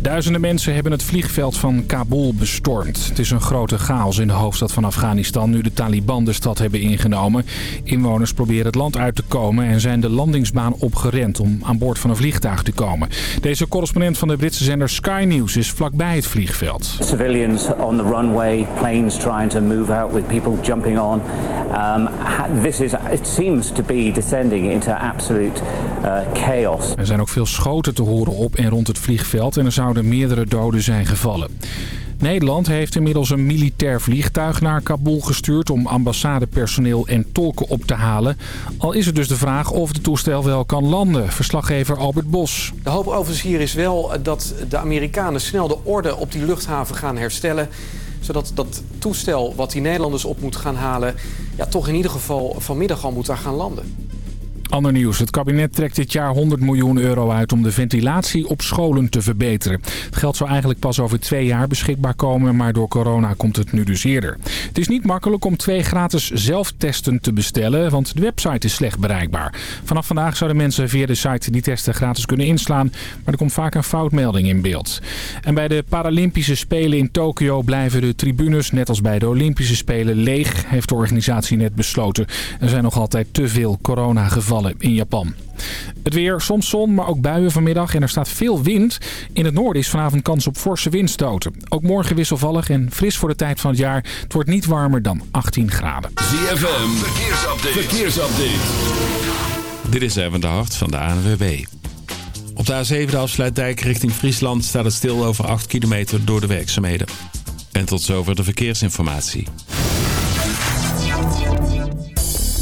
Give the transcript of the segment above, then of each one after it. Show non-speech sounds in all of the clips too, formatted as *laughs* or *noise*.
Duizenden mensen hebben het vliegveld van Kabul bestormd. Het is een grote chaos in de hoofdstad van Afghanistan nu de Taliban de stad hebben ingenomen. Inwoners proberen het land uit te komen en zijn de landingsbaan opgerend om aan boord van een vliegtuig te komen. Deze correspondent van de Britse zender Sky News is vlakbij het vliegveld. Civilians on the runway, planes trying to move out with people jumping on. Um, this is, it seems to be descending into absolute uh, chaos. Er zijn ook veel schoten te horen op en rond het vliegveld en er zouden meerdere doden zijn gevallen. Nederland heeft inmiddels een militair vliegtuig naar Kabul gestuurd om ambassadepersoneel en tolken op te halen. Al is het dus de vraag of het toestel wel kan landen. Verslaggever Albert Bos. De hoop overigens hier is wel dat de Amerikanen snel de orde op die luchthaven gaan herstellen zodat dat toestel wat die Nederlanders op moet gaan halen... Ja, toch in ieder geval vanmiddag al moet gaan landen. Ander nieuws. Het kabinet trekt dit jaar 100 miljoen euro uit om de ventilatie op scholen te verbeteren. Het geld zou eigenlijk pas over twee jaar beschikbaar komen, maar door corona komt het nu dus eerder. Het is niet makkelijk om twee gratis zelftesten te bestellen, want de website is slecht bereikbaar. Vanaf vandaag zouden mensen via de site die testen gratis kunnen inslaan, maar er komt vaak een foutmelding in beeld. En bij de Paralympische Spelen in Tokio blijven de tribunes, net als bij de Olympische Spelen, leeg, heeft de organisatie net besloten. Er zijn nog altijd te veel coronagevallen in Japan. Het weer, soms zon, maar ook buien vanmiddag en er staat veel wind. In het noorden is vanavond kans op forse windstoten. Ook morgen wisselvallig en fris voor de tijd van het jaar. Het wordt niet warmer dan 18 graden. ZFM, verkeersupdate. verkeersupdate. Dit is even de hart van de ANWB. Op de A7 de afsluitdijk richting Friesland staat het stil over 8 kilometer door de werkzaamheden. En tot zover de verkeersinformatie.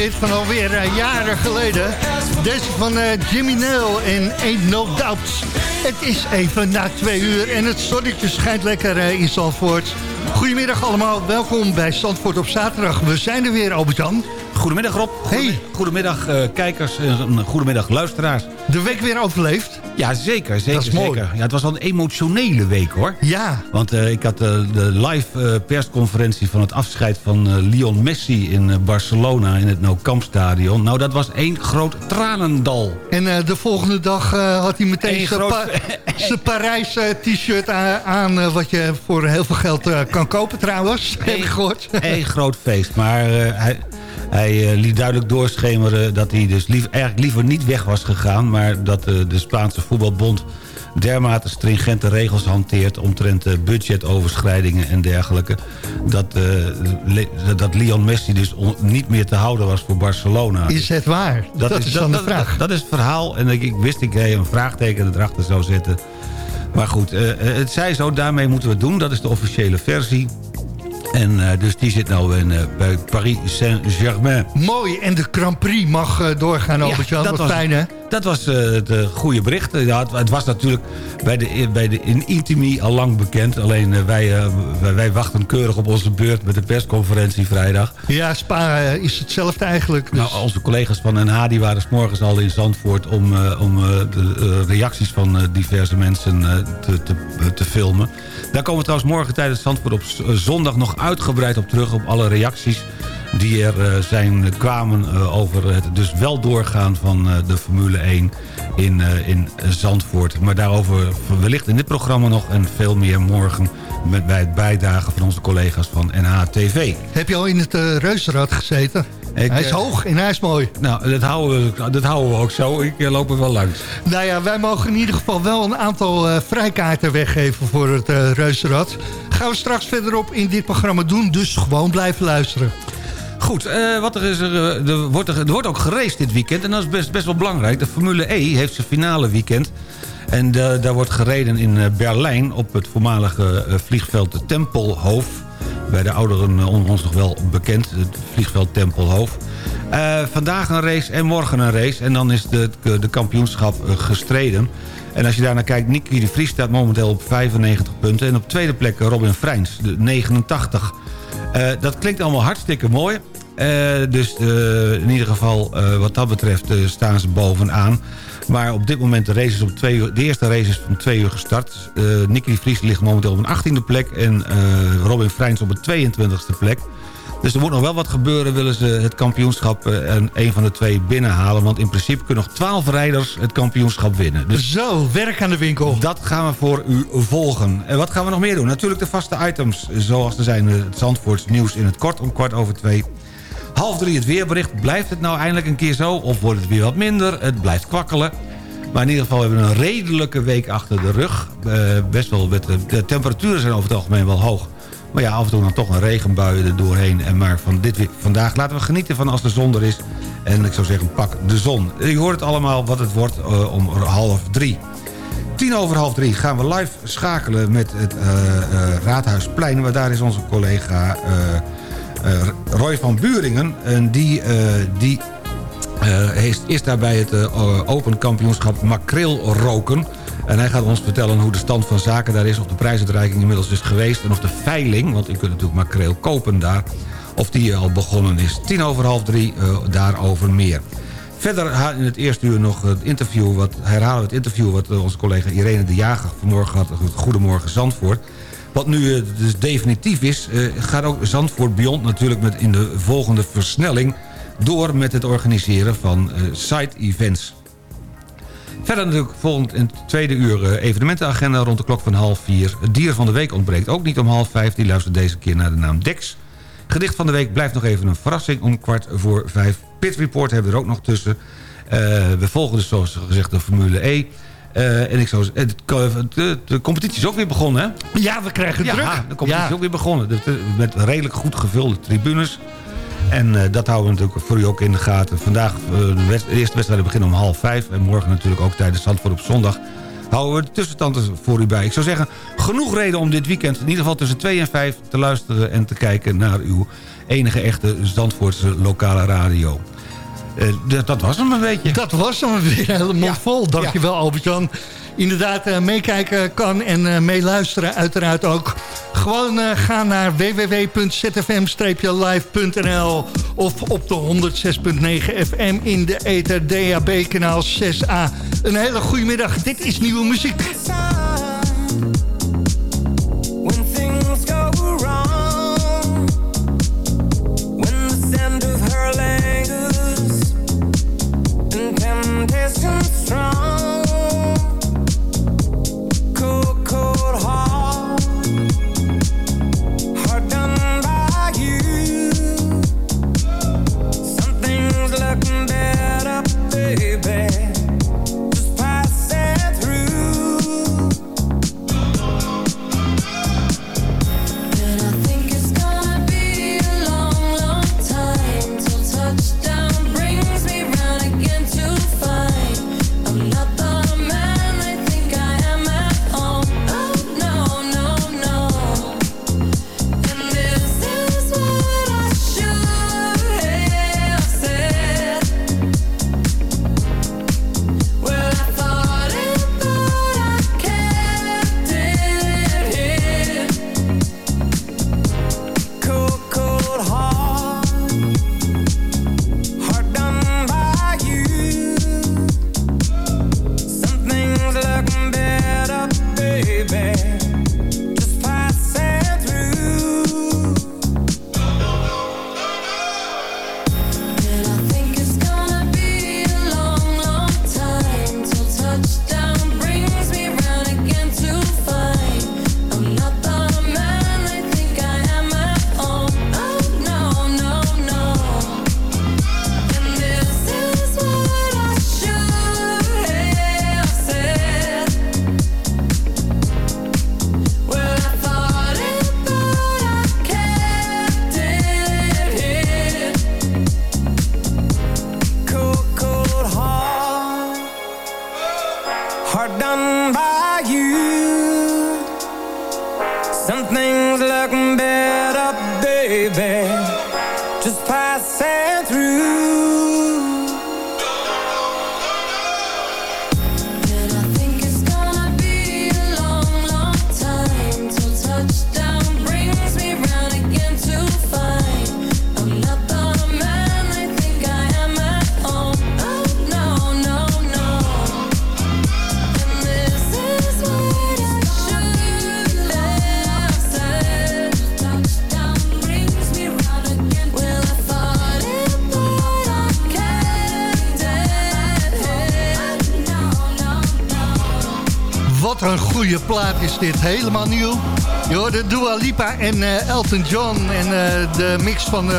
hit van alweer eh, jaren geleden. Deze van eh, Jimmy Nail en Ain't No Doubts. Het is even na twee uur en het zonnetje schijnt lekker eh, in Zandvoort. Goedemiddag allemaal, welkom bij Zandvoort op zaterdag. We zijn er weer, Albert-Jan. Goedemiddag Rob. Hey. Goedemiddag kijkers en goedemiddag luisteraars. De week weer overleefd? Ja, zeker. zeker Dat is mooi. Zeker. Ja, het was wel een emotionele week hoor. Ja, Want eh, ik had eh, de live eh, persconferentie van het afscheid van Lionel Messi in Barcelona in het Nou Camp Stadion. Nou, dat was één groot tranendal. en de volgende dag had hij meteen zijn groot- pa *laughs* Parijs t-shirt aan, wat je voor heel veel geld kan kopen trouwens. *laughs* Heb ik gehoord. Eén groot feest. Maar hij, hij eh, liet duidelijk doorschemeren dat hij dus lief, eigenlijk liever niet weg was gegaan. Maar dat eh, de Spaanse voetbalbond dermate stringente regels hanteert... omtrent eh, budgetoverschrijdingen en dergelijke... Dat, Le- dat Leon Messi dus niet meer te houden was voor Barcelona. Is het waar? Dat, is dan de vraag. Dat, dat is het verhaal. En ik, ik wist ik een vraagteken erachter zou zetten. Maar goed, het zij zo. Daarmee moeten we het doen. Dat is de officiële versie. En eh, dus die zit nou in, eh, bij Paris Saint-Germain. Mooi, en de Grand Prix mag eh, doorgaan, Albert-Jan. dat Wat was- fijn, hè? Dat was het goede bericht. Ja, het, het was natuurlijk bij de, bij de in Intimi al lang bekend. Alleen wij, wij, wij wachten keurig op onze beurt met de persconferentie vrijdag. Ja, Spa is hetzelfde eigenlijk. Dus. Nou, onze collega's van NH die waren 's morgens al in Zandvoort... om, om de reacties van diverse mensen te, te, te filmen. Daar komen we trouwens morgen tijdens Zandvoort op z- zondag... nog uitgebreid op terug op alle reacties die er eh, zijn, kwamen... eh, over het dus wel doorgaan van eh, de Formule 1 in, eh, in Zandvoort. Maar daarover wellicht in dit programma nog... en veel meer morgen met, bij het bijdragen van onze collega's van NHTV. Heb je al in het eh reuzenrad gezeten? Ik, hij is eh, hoog en hij is mooi. Nou, dat houden we, dat houden we ook zo. Ik eh, loop er wel langs. Nou ja, wij mogen in ieder geval wel een aantal eh, vrijkaarten weggeven voor het eh reuzenrad. Gaan we straks verderop in dit programma doen, dus gewoon blijven luisteren. Goed, wat er, is er, er, wordt er, er wordt ook geraced dit weekend. En dat is best, best wel belangrijk. De Formule E heeft zijn finale weekend. En daar wordt gereden in Berlijn op het voormalige vliegveld Tempelhof. Bij de ouderen eh, onder ons nog wel bekend, het vliegveld Tempelhof. Eh, vandaag een race en morgen een race. En dan is de, de kampioenschap eh, gestreden. En als je daarnaar kijkt, Nicky de Vries staat momenteel op 95 punten. En op tweede plek Robin Freins, de 89. Eh, dat klinkt allemaal hartstikke mooi. Dus in ieder geval, wat dat betreft, staan ze bovenaan. Maar op dit moment de, races om twee uur, de eerste race is om twee uur gestart. Eh Nicky Vries ligt momenteel op een 18e plek. En eh, Robin Freins op een 22e plek. Dus er moet nog wel wat gebeuren. Willen ze het kampioenschap eh, en een van de twee binnenhalen. Want in principe kunnen nog 12 rijders het kampioenschap winnen. Dus Zo, werk aan de winkel. dat gaan we voor u volgen. En wat gaan we nog meer doen? Natuurlijk de vaste items. Zoals er zijn het Zandvoorts nieuws in het kort om kwart over twee. Half drie het weerbericht. Blijft het nou eindelijk een keer zo? Of wordt het weer wat minder? Het blijft kwakkelen. Maar in ieder geval hebben we een redelijke week achter de rug. Eh, best wel met, de, temperaturen zijn over het algemeen wel hoog. Maar ja, af en toe dan toch een regenbui er doorheen. En maar van dit, vandaag laten we genieten van als de zon er is. En ik zou zeggen, pak de zon. Je hoort het allemaal wat het wordt eh, om half drie. Tien over half drie gaan we live schakelen met het eh, Raadhuisplein. Maar daar is onze collega Roy van Buringen. En die, eh, die eh, is, daarbij het eh, Open Kampioenschap Makreel roken. En hij gaat ons vertellen hoe de stand van zaken daar is... of de prijsuitreiking inmiddels is geweest... en of de veiling, want u kunt natuurlijk makreel kopen daar... of die al begonnen is. Tien over half drie, eh, daarover meer. Verder in het eerste uur nog het interview... Wat, herhalen we het interview wat eh, onze collega Irene de Jager vanmorgen had... Goedemorgen Zandvoort. Wat nu eh, dus definitief is... eh, gaat ook Zandvoort Beyond natuurlijk met in de volgende versnelling... door met het organiseren van eh, side-events. Verder natuurlijk volgend in het tweede uur evenementenagenda rond de klok van half vier. Het dier van de week ontbreekt ook niet om half vijf. Die luistert deze keer naar de naam Dex. Gedicht van de week blijft nog even een verrassing om kwart voor vijf. Pit Report hebben we er ook nog tussen. We volgen dus zoals gezegd de Formule E. Eh, en ik zou eh, de, competitie is ook weer begonnen, hè? Ja, we krijgen ja, druk. de competitie is ook weer begonnen. Eh, met redelijk goed gevulde tribunes. En dat houden we natuurlijk voor u ook in de gaten. Vandaag, de, eerste wedstrijd beginnen om half vijf. En morgen natuurlijk ook tijdens Zandvoort op zondag. Houden we de tussenstanden voor u bij. Ik zou zeggen, genoeg reden om dit weekend in ieder geval tussen twee en vijf te luisteren... en te kijken naar uw enige echte Zandvoortse lokale radio. Eh, dat, dat, was hem een beetje. Dat was hem weer helemaal vol. Dankjewel ja. Albert-Jan. Inderdaad, eh, meekijken kan en eh, meeluisteren uiteraard ook. Gewoon ga naar www.zfm-live.nl of op de 106.9 FM in de Ether DAB kanaal 6A. Een hele goede middag. Dit is Nieuwe Muziek. is dit helemaal nieuw. Je hoorde Dua Lipa en eh, Elton John en eh, de mix van uh,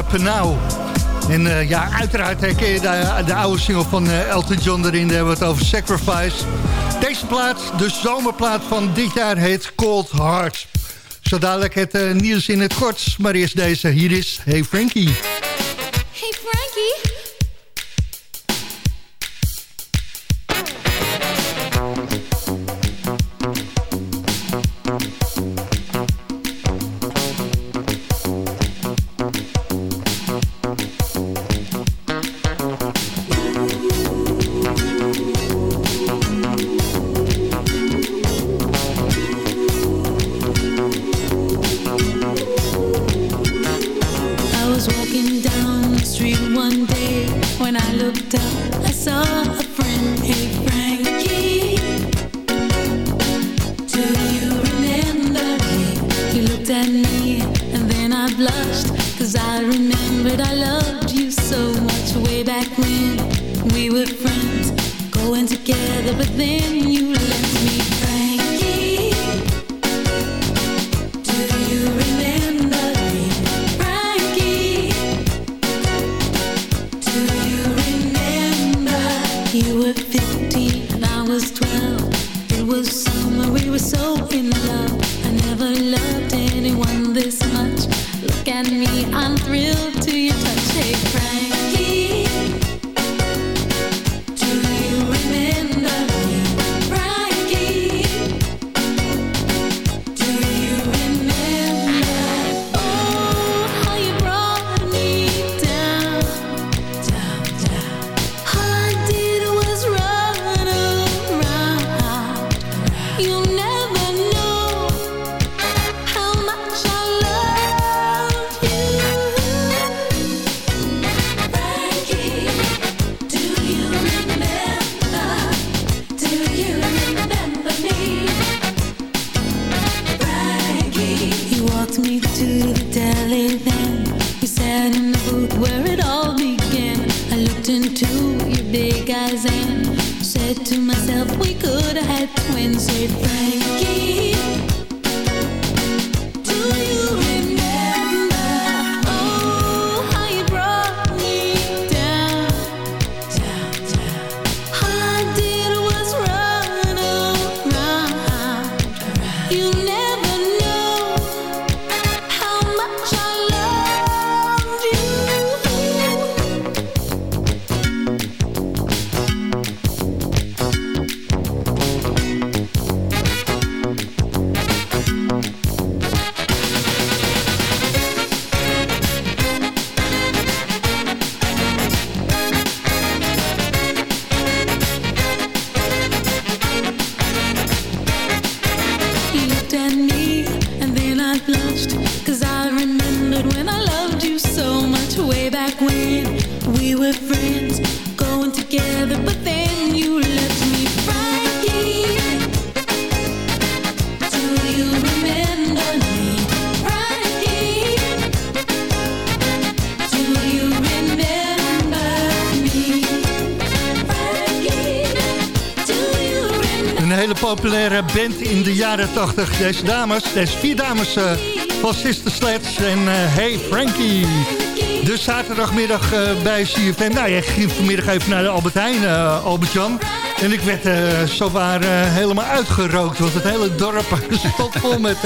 En ja, uiteraard herken je de, de oude single van Elton John erin. Daar hebben we het over Sacrifice. Deze plaat, de zomerplaat van dit jaar, heet Cold Heart. Zo dadelijk het nieuws in het kort. Maar eerst deze. Hier is Hey Frankie. Sat in the booth where it all began. I looked into your big eyes and said to myself, we could have had twins. Said Frankie, jaren 80. Deze dames, deze vier dames eh, van Sister Sledge en eh, Hey Frankie. De zaterdagmiddag eh, bij CFM. Nou, jij ging vanmiddag even naar de Albert Heijn, Albert-Jan. En ik werd zowaar helemaal uitgerookt. Want het hele dorp *laughs* stond vol met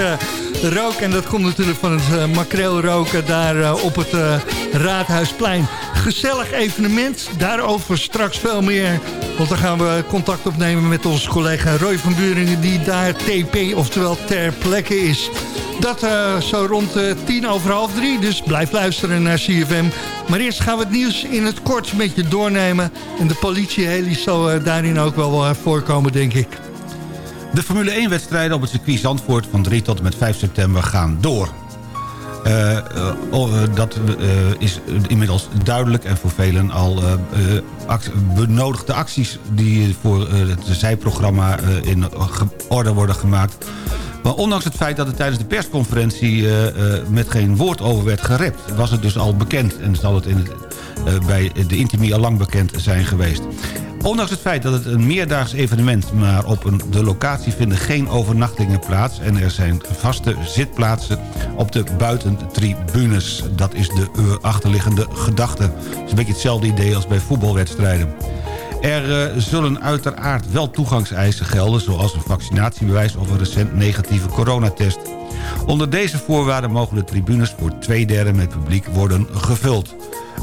rook. En dat komt natuurlijk van het makreelroken daar op het Raadhuisplein. Gezellig evenement. Daarover straks veel meer. Want dan gaan we contact opnemen met onze collega Roy van Buringen... die daar TP, oftewel ter plekke is. Dat eh, zo rond eh, tien over half drie. Dus blijf luisteren naar CFM. Maar eerst gaan we het nieuws in het kort met je doornemen. En de politie zal eh, daarin ook wel voorkomen, denk ik. De Formule 1-wedstrijden op het circuit Zandvoort van 3 tot en met 5 september gaan door. Eh, oh, eh, dat eh, is inmiddels duidelijk en voor velen al benodigde acties... die voor het zijprogramma in orde worden gemaakt. Maar ondanks het feit dat er tijdens de persconferentie eh, eh, met geen woord over werd gerept... was het dus al bekend en zal het in eh, bij de Intimie al lang bekend zijn geweest. Ondanks het feit dat het een meerdaags evenement... maar op een, de locatie vinden geen overnachtingen plaats... en er zijn vaste zitplaatsen op de buitentribunes. Dat is de achterliggende gedachte. Het is een beetje hetzelfde idee als bij voetbalwedstrijden. Er eh, zullen uiteraard wel toegangseisen gelden... zoals een vaccinatiebewijs of een recent negatieve coronatest. Onder deze voorwaarden mogen de tribunes voor twee derde met publiek worden gevuld.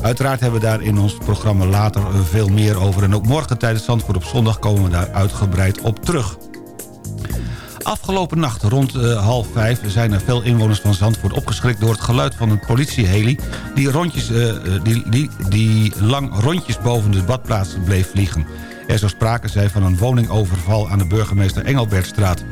Uiteraard hebben we daar in ons programma later eh, veel meer over... en ook morgen tijdens Zandvoort op zondag komen we daar uitgebreid op terug. Afgelopen nacht rond eh, half vijf zijn er veel inwoners van Zandvoort opgeschrikt... door het geluid van een politieheli die, rondjes, eh, eh, die, die, die lang rondjes boven de badplaats bleef vliegen. Er zou sprake zijn van een woningoverval aan de burgemeester Engelbertstraat.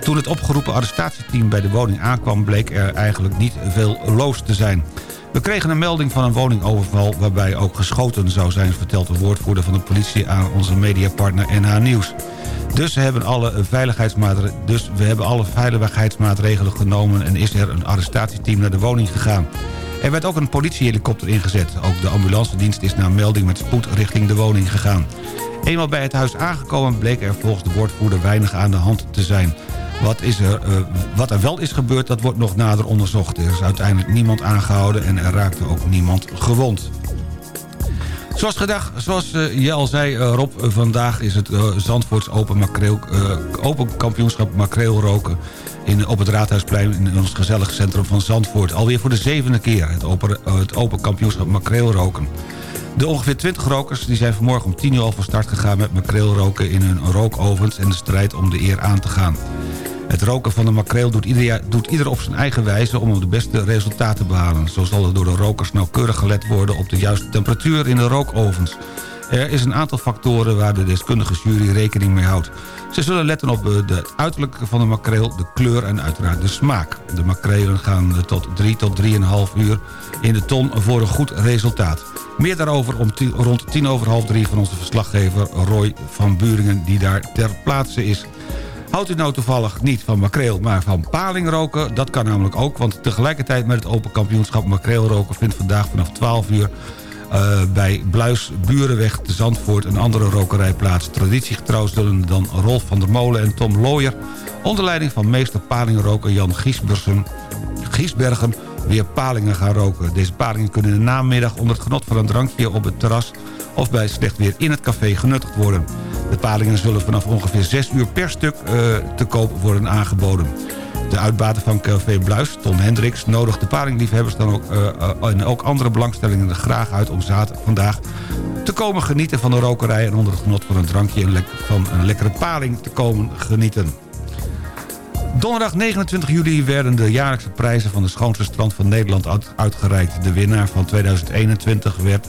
Toen het opgeroepen arrestatieteam bij de woning aankwam... bleek er eigenlijk niet veel loos te zijn. We kregen een melding van een woningoverval... waarbij ook geschoten zou zijn, vertelt de woordvoerder van de politie... aan onze mediapartner NH Nieuws. Dus, we hebben alle veiligheidsmaatregelen, dus we hebben alle veiligheidsmaatregelen genomen... en is er een arrestatieteam naar de woning gegaan. Er werd ook een politiehelikopter ingezet. Ook de ambulancedienst is na melding met spoed richting de woning gegaan. Eenmaal bij het huis aangekomen bleek er volgens de woordvoerder weinig aan de hand te zijn. Wat, is er, eh, wat er wel is gebeurd, dat wordt nog nader onderzocht. Er is uiteindelijk niemand aangehouden en er raakte ook niemand gewond. Zoals, gedacht, zoals eh, je al zei, eh, Rob, vandaag is het Zandvoorts Open, makreel, open Kampioenschap Makreelroken... In, op het Raadhuisplein in ons gezellig centrum van Zandvoort. Alweer voor de zevende keer het Open, het open Kampioenschap Makreelroken. De ongeveer 20 rokers die zijn vanmorgen om 10 uur al van start gegaan... met makreelroken in hun rookovens en de strijd om de eer aan te gaan. Het roken van de makreel doet ieder, doet ieder op zijn eigen wijze om de beste resultaten te behalen. Zo zal er door de rokers nauwkeurig gelet worden op de juiste temperatuur in de rookovens. Er is een aantal factoren waar de deskundige jury rekening mee houdt. Ze zullen letten op eh, de uiterlijk van de makreel, de kleur en uiteraard de smaak. De makrelen gaan eh, tot 3 tot 3,5 uur in de ton voor een goed resultaat. Meer daarover om rond tien over half drie van onze verslaggever Roy van Buringen... die daar ter plaatse is. Houdt u nou toevallig niet van makreel, maar van paling roken? Dat kan namelijk ook, want tegelijkertijd met het Open Kampioenschap Makreel roken... vindt vandaag vanaf 12 uur eh, bij Bluis Burenweg Zandvoort een andere rokerij plaats. Traditiegetrouw zullen dan Rolf van der Molen en Tom Looyer... onder leiding van meester palingroker Jan Giesbergen weer palingen gaan roken. Deze palingen kunnen in de namiddag onder het genot van een drankje op het terras... of bij slecht weer in het café genuttigd worden. De palingen zullen vanaf ongeveer 6 uur per stuk eh, te koop worden aangeboden. De uitbater van Café Bluis, Ton Hendricks... nodigt de palingliefhebbers dan ook, eh, eh, en ook andere belangstellingen er graag uit... om zaterdag vandaag te komen genieten van de rokerij... en onder het genot van een drankje en van een lekkere paling te komen genieten. Donderdag 29 juli werden de jaarlijkse prijzen van de schoonste strand van Nederland uit- uitgereikt. De winnaar van 2021 werd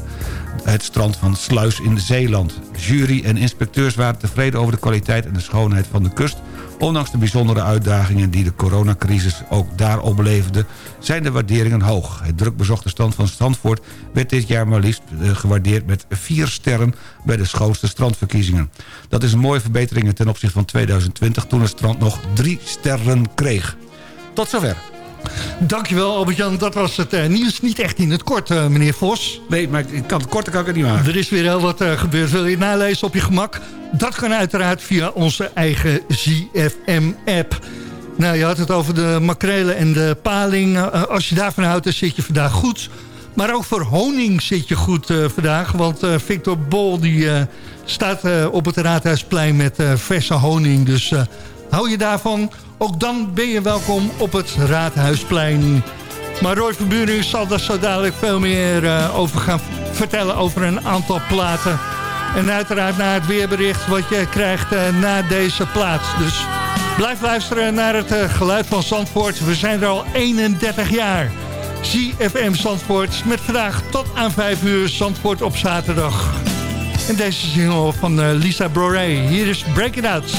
het strand van Sluis in Zeeland. Jury en inspecteurs waren tevreden over de kwaliteit en de schoonheid van de kust. Ondanks de bijzondere uitdagingen die de coronacrisis ook daar opleverde... zijn de waarderingen hoog. Het druk bezochte strand van Zandvoort werd dit jaar maar liefst eh, gewaardeerd met vier sterren bij de schoonste strandverkiezingen. Dat is een mooie verbetering ten opzichte van 2020 toen het strand nog drie sterren kreeg. Tot zover. Dankjewel Albert-Jan, dat was het eh, nieuws. Niet echt in het kort, eh, meneer Vos. Nee, maar ik kan het korte kan ik het niet maken. Er is weer heel wat eh, gebeurd. Wil je het nalezen op je gemak? Dat kan uiteraard via onze eigen ZFM-app. Nou, je had het over de makrelen en de paling. Als je daarvan houdt, dan zit je vandaag goed. Maar ook voor honing zit je goed vandaag. Want Victor Bol die, staat op het Raadhuisplein met verse honing. Dus hou je daarvan. Ook dan ben je welkom op het Raadhuisplein. Maar Roy Verburing zal daar zo dadelijk veel meer eh, over gaan vertellen... over een aantal platen. En uiteraard naar het weerbericht wat je krijgt eh, na deze plaats. Dus blijf luisteren naar het eh, geluid van Zandvoort. We zijn er al 31 jaar. ZFM Zandvoort met vandaag tot aan 5 uur Zandvoort op zaterdag. En deze single van Lisa Broré. Hier is Break It Out.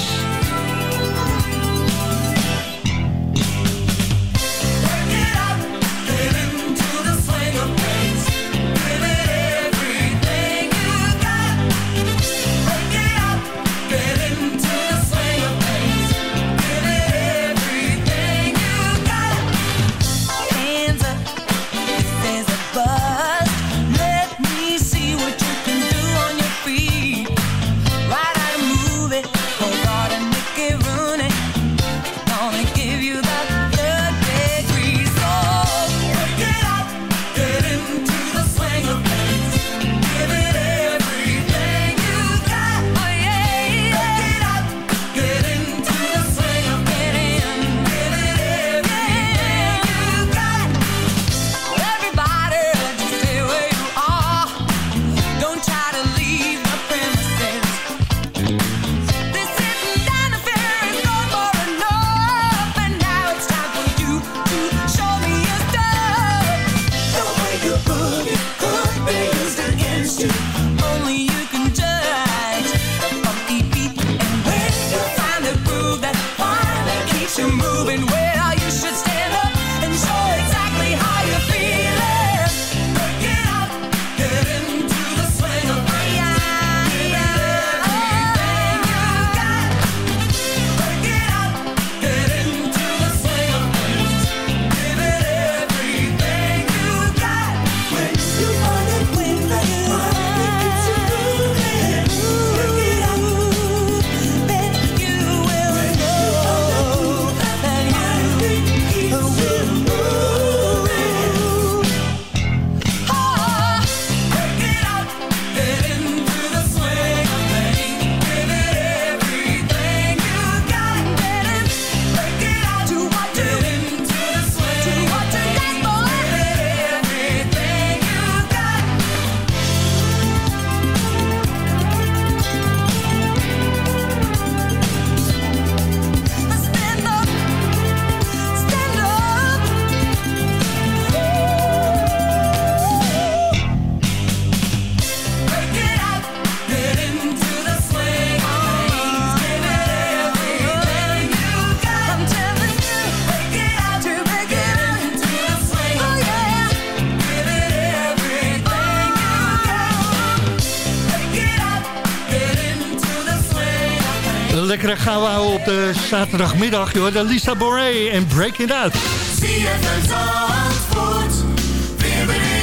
Gaan we op de zaterdagmiddag. Joh. De Lisa Boré en Break It Out.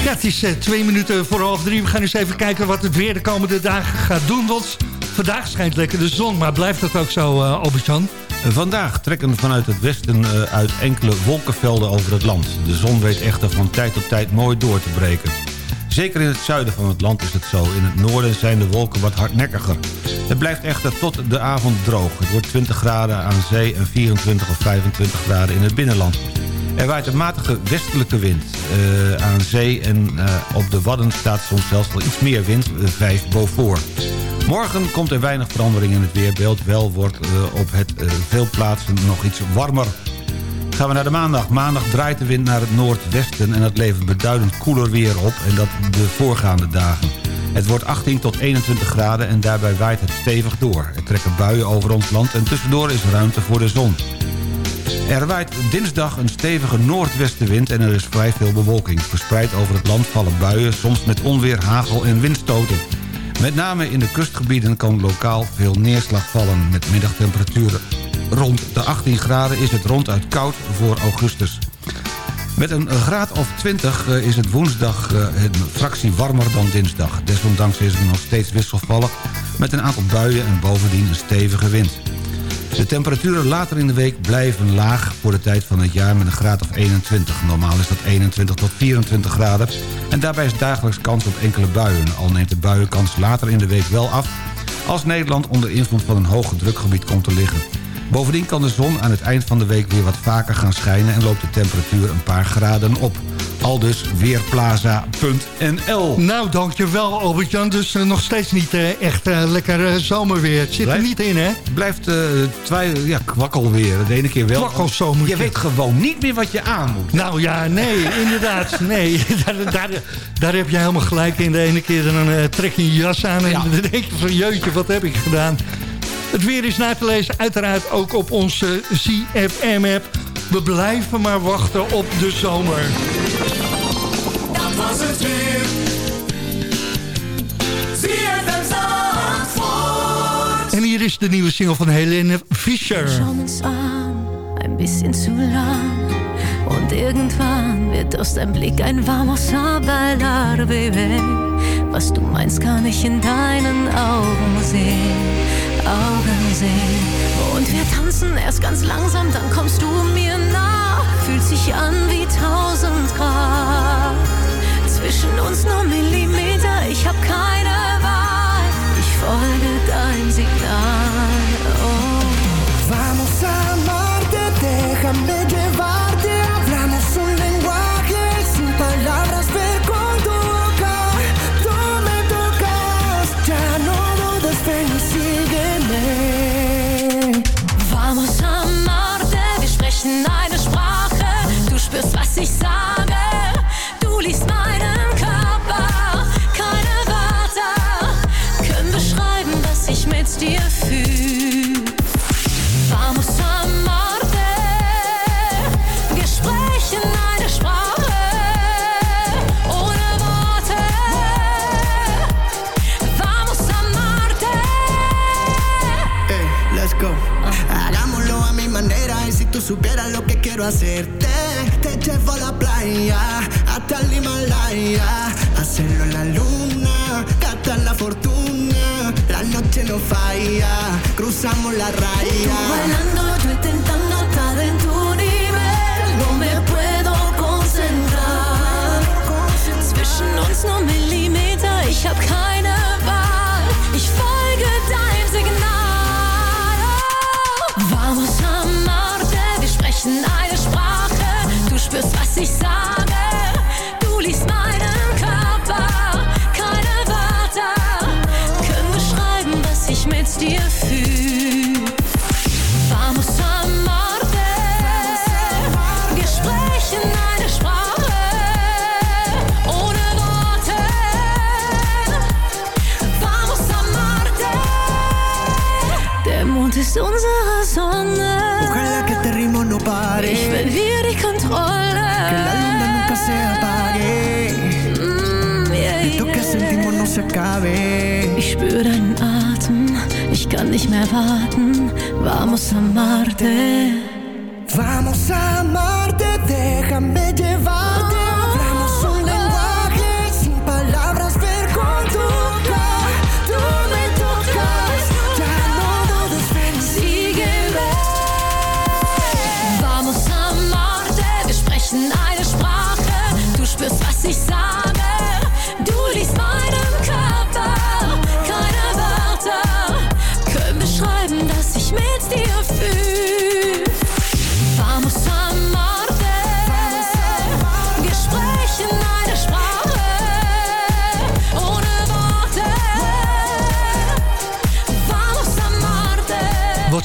Ja, het is eh, twee minuten voor half drie. We gaan eens even kijken wat het weer de komende dagen gaat doen. Want vandaag schijnt lekker de zon, maar blijft dat ook zo, eh Albert-Jan? Vandaag trekken vanuit het westen eh, uit enkele wolkenvelden over het land. De zon weet echter van tijd tot tijd mooi door te breken. Zeker in het zuiden van het land is het zo. In het noorden zijn de wolken wat hardnekkiger. Het blijft echter tot de avond droog. Het wordt 20 graden aan zee en 24 of 25 graden in het binnenland. Er waait een matige westelijke wind eh, aan zee en eh, op de Wadden staat soms zelfs wel iets meer wind, eh, 5 boven. Morgen komt er weinig verandering in het weerbeeld. Wel wordt op het veel plaatsen nog iets warmer. Gaan we naar de maandag. Maandag draait de wind naar het noordwesten... en dat levert beduidend koeler weer op en dat de voorgaande dagen. Het wordt 18 tot 21 graden en daarbij waait het stevig door. Er trekken buien over ons land en tussendoor is ruimte voor de zon. Er waait dinsdag een stevige noordwestenwind en er is vrij veel bewolking. Verspreid over het land vallen buien, soms met onweer, hagel en windstoten. Met name in de kustgebieden kan lokaal veel neerslag vallen... met middagtemperaturen rond de 18 graden is het ronduit koud voor augustus. Met een graad of 20 eh, is het woensdag eh, een fractie warmer dan dinsdag. Desondanks is het nog steeds wisselvallig met een aantal buien en bovendien een stevige wind. De temperaturen later in de week blijven laag voor de tijd van het jaar met een graad of 21. Normaal is dat 21 tot 24 graden. En daarbij is dagelijks kans op enkele buien. Al neemt de buienkans later in de week wel af... als Nederland onder invloed van een hoge drukgebied komt te liggen. Bovendien kan de zon aan het eind van de week weer wat vaker gaan schijnen... en loopt de temperatuur een paar graden op. Al dus weerplaza.nl. Nou, dankjewel Albert-Jan. Dus eh, nog steeds niet eh, echt eh, lekker zomerweer. Het zit er niet in, hè? Blijft eh twi- ja, kwakkelweer. De ene keer wel. Kwakkelzomertje. Je weet gewoon niet meer wat je aan moet. Nou ja, nee, inderdaad. Nee, *laughs* daar, daar, daar heb je helemaal gelijk in. De ene keer dan trek je je jas aan en Ja. dan denk je van jeutje, wat heb ik gedaan? Het weer is na te lezen, uiteraard ook op onze CFM-app. We blijven maar wachten op de zomer. Dat was het weer. En hier is de nieuwe single van Helene Fischer. An, ein bisschen zu lang. Und irgendwann wird aus deinem Blick ein warmer bailar, Baby. Was du meinst, kann ich in deinen Augen sehen, Augen sehen. Und wir tanzen erst ganz langsam, dann kommst du mir nah. Fühlt sich an wie tausend Grad. Zwischen uns nur Millimeter, ich hab keine Wahl. Ich folge dein Signal. Oh. Vamos a amarte, déjame llevarte.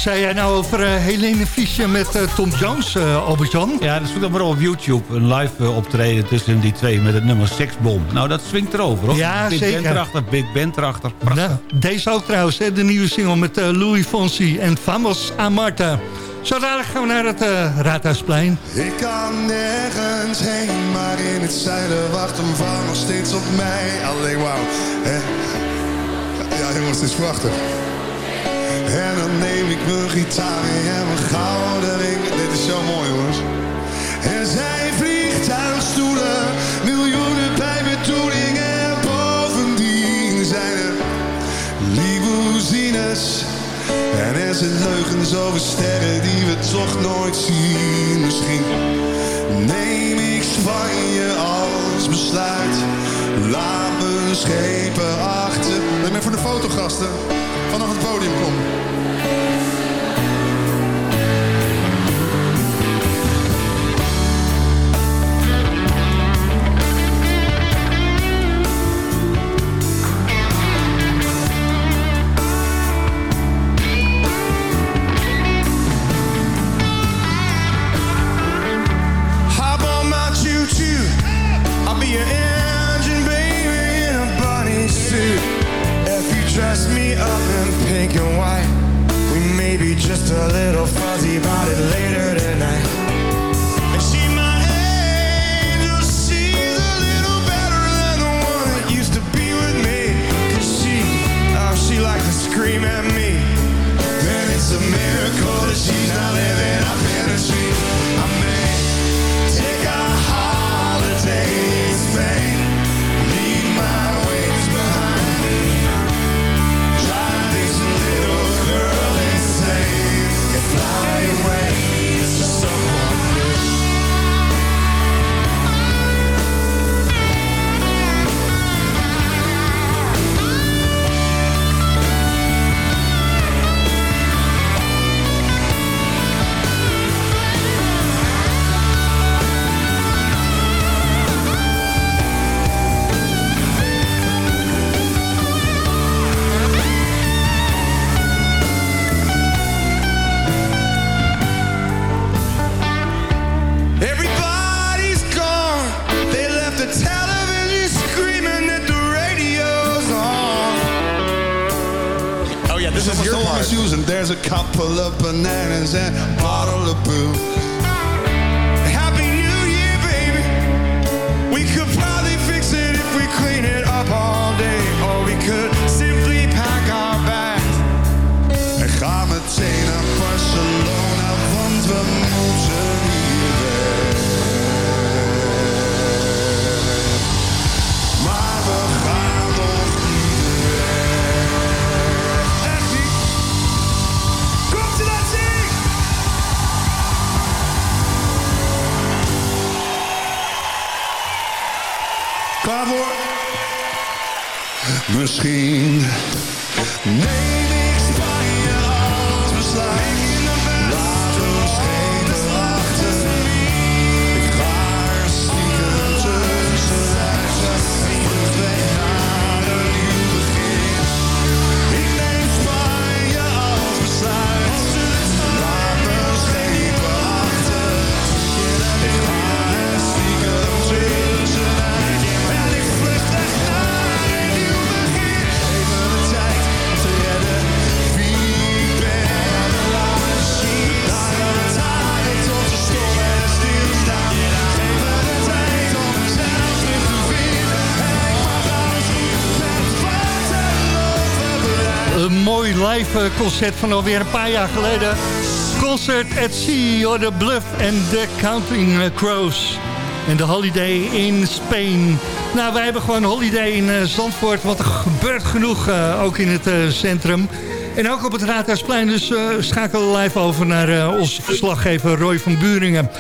zei jij nou over eh, Helene Fischer met eh, Tom Jones, uh, Albert-Jan? Ja, dat zoek dan maar op YouTube. Een live optreden tussen die twee met het nummer Seksbom. Nou, dat swingt erover, hoor. Ja, Big zeker. Band erachter, Big drachter. Nou, deze ook trouwens, hè, de nieuwe single met Louis Fonsi en Famos a Marta. Zo dadelijk gaan we naar het Raadhuisplein. Ik kan nergens heen, maar in het zuiden wacht hem van nog steeds op mij. Alleen wauw. Ja jongens, het is prachtig. En dan neem ik mijn gitaar en mijn gouden ring. Dit is zo mooi, jongens. Er zijn vliegtuigstoelen, miljoenen pijpentoeling. En bovendien zijn er limousines. En er zijn leugens over sterren die we toch nooit zien. Misschien neem ik van je als besluit. Laat schepen achter. En voor de fotogasten vanaf het podium komen. Misschien... Nee. Concert van alweer een paar jaar geleden. Concert at Sea, or the Bluff and the Counting Crows. En de holiday in Spain. Nou, wij hebben gewoon holiday in eh, Zandvoort. Want er gebeurt genoeg, eh, ook in het eh, centrum. En ook op het Raadhuisplein. Dus eh, schakelen live over naar onze verslaggever Roy van Buringen.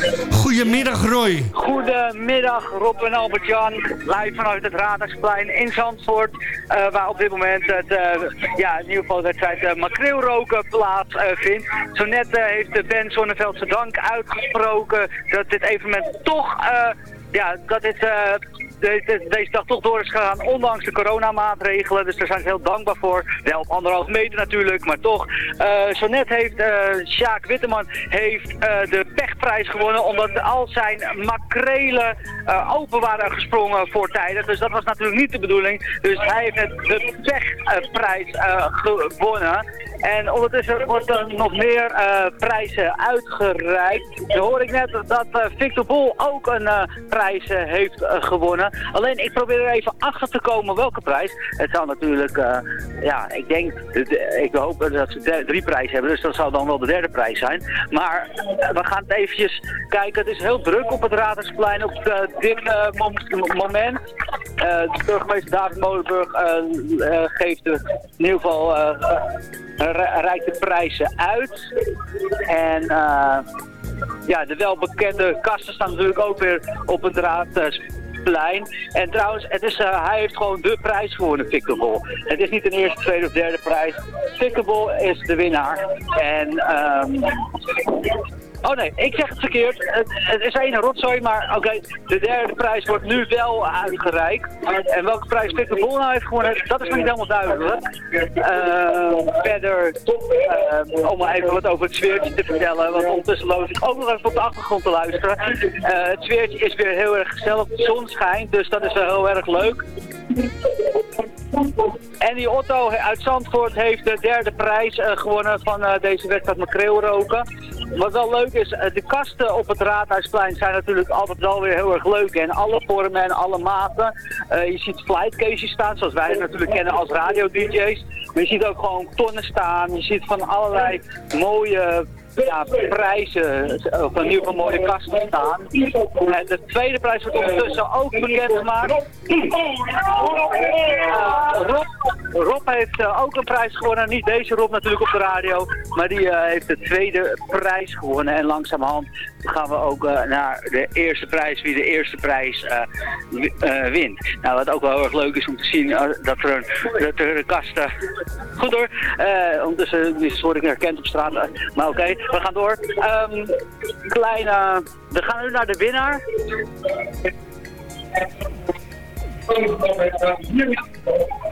Goedemiddag, Roy. Goedemiddag Rob en Albert-Jan, live vanuit het Raadhuisplein in Zandvoort. eh, waar op dit moment het, eh, ja, in ieder geval wedstrijd uh, makreelroken plaatsvindt. Zo net eh, heeft Ben Zonneveldse Dank uitgesproken dat dit evenement toch, eh, ja, dat dit... eh, de- de- deze dag toch door is gegaan, ondanks de coronamaatregelen. Dus daar zijn ze heel dankbaar voor. Wel op anderhalf meter natuurlijk, maar toch. Eh zo net heeft eh Sjaak Witteman heeft, eh, de pechprijs gewonnen, omdat al zijn makrelen eh, open waren gesprongen voortijdig. Dus dat was natuurlijk niet de bedoeling. Dus hij heeft de pechprijs eh, gewonnen. En ondertussen wordt er nog meer eh, prijzen uitgereikt. Dan hoor ik net dat eh, Victor Bol ook een eh, prijs heeft gewonnen. Alleen ik probeer er even achter te komen welke prijs. Het zou natuurlijk, ja, ik denk, de- de- ik hoop dat ze drie prijzen hebben. Dus dat zou dan wel de derde prijs zijn. Maar we gaan het eventjes kijken. Het is heel druk op het Radersplein op dit mom- moment. Burgemeester David Molenburg geeft in ieder geval reikt de prijzen uit. En eh, ja, de welbekende kasten staan natuurlijk ook weer op het Raadsplein. En trouwens, het is, eh, hij heeft gewoon de prijs Victor Bol. Het is niet een eerste, tweede of derde prijs. Victor Bol is de winnaar. En ehm Oh nee, ik zeg het verkeerd. Het, het is een rotzooi, maar oké, de derde prijs wordt nu wel uitgereikt. En welke prijs Victor Bol nou heeft gewonnen, dat is nog niet helemaal duidelijk. Eh, verder, eh, om even wat over het sfeertje te vertellen, want ondertussen loop ik ook nog even op de achtergrond te luisteren. Eh, het sfeertje is weer heel erg gezellig, de zon schijnt, dus dat is wel heel erg leuk. En die Otto uit Zandvoort heeft de derde prijs eh, gewonnen van eh, deze wedstrijd makreelroken. Wat wel leuk is, eh, de kasten op het Raadhuisplein zijn natuurlijk altijd wel weer heel erg leuk. En alle vormen en alle maten. Je ziet flightcases staan, zoals wij het natuurlijk kennen als radio-dj's. Maar je ziet ook gewoon tonnen staan. Je ziet van allerlei mooie ja, prijzen, of geval mooie kasten staan. En de tweede prijs wordt ondertussen ook bekendgemaakt. Rob, heeft eh, ook een prijs gewonnen. Niet deze Rob natuurlijk op de radio. Maar die eh, heeft de tweede prijs gewonnen. En langzamerhand gaan we ook eh, naar de eerste prijs. Wie de eerste prijs wi- wint. Nou, wat ook wel heel erg leuk is om te zien. dat er een, dat er een kast... eh, goed hoor. Ondertussen word ik herkend op straat. maar oké, we gaan door. Ehm, kleine... We gaan nu naar de winnaar.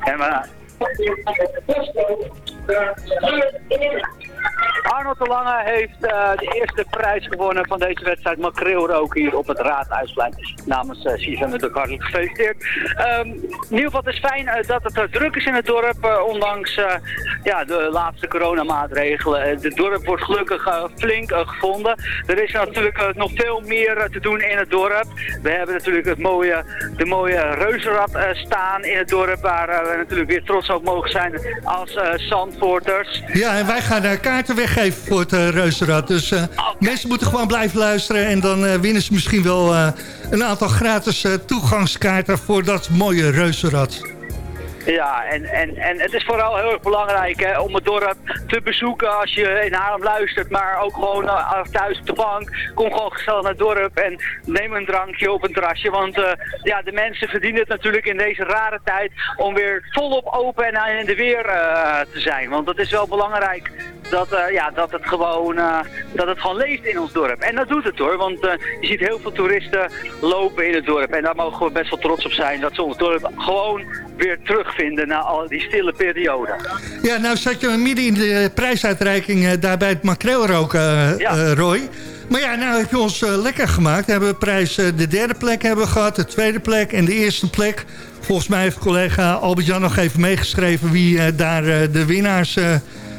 En we... Arnold de Lange heeft eh, de eerste prijs gewonnen van deze wedstrijd makreelrook hier op het Raadhuisplein. Namens uh, CFM natuurlijk hartelijk gefeliciteerd. Ehm, in ieder is fijn eh, dat het eh, druk is in het dorp, eh, ondanks eh, ja, de laatste coronamaatregelen. Eh, Het dorp wordt gelukkig eh, flink eh, gevonden. Er is natuurlijk eh, nog veel meer eh, te doen in het dorp. We hebben natuurlijk het mooie, de mooie reuzenrad eh, staan in het dorp, waar eh, we natuurlijk weer trots op mogen zijn als eh Zandvoorters. Ja, en wij gaan eh, kaarten weggeven voor het eh, reuzenrad. Dus mensen moeten gewoon blijven luisteren. En dan winnen ze misschien wel een aantal gratis toegangskaarten voor dat mooie reuzenrad. Ja, en, en, en het is vooral heel erg belangrijk hè, om het dorp te bezoeken als je in Haarlem luistert. Maar ook gewoon eh, thuis op de bank. Kom gewoon gezellig naar het dorp en neem een drankje op een terrasje. Want eh, ja, de mensen verdienen het natuurlijk in deze rare tijd om weer volop open en in de weer eh, te zijn. Want het is wel belangrijk dat, ja, dat, het gewoon, dat het gewoon leeft in ons dorp. En dat doet het hoor, want je ziet heel veel toeristen lopen in het dorp. En daar mogen we best wel trots op zijn dat ze ons dorp gewoon weer terugvinden na al die stille periode. Ja, nou zat je midden in de prijsuitreiking eh, daar bij het makreelrook, eh, eh, Roy. Maar ja, nou heb je ons lekker gemaakt. We hebben prijs, de derde plek hebben we gehad, de tweede plek en de eerste plek. Volgens mij heeft collega Albert-Jan nog even meegeschreven wie daar de winnaars